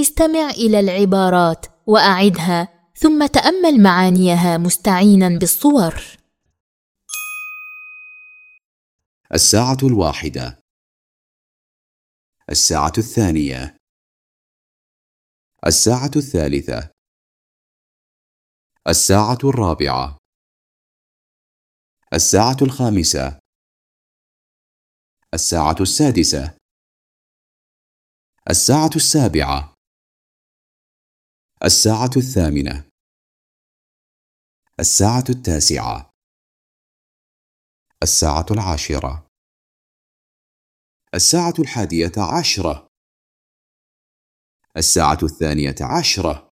استمع إلى العبارات وأعدها ثم تأمل معانيها مستعينا بالصور. الساعة الواحدة. الساعة الثانية. الساعة الثالثة. الساعة الرابعة. الساعة الخامسة. الساعة السادسة. الساعة السابعة. الساعة الثامنة. الساعة التاسعة. الساعة العاشرة. الساعة الحادية عشرة. الساعة الثانية عشرة.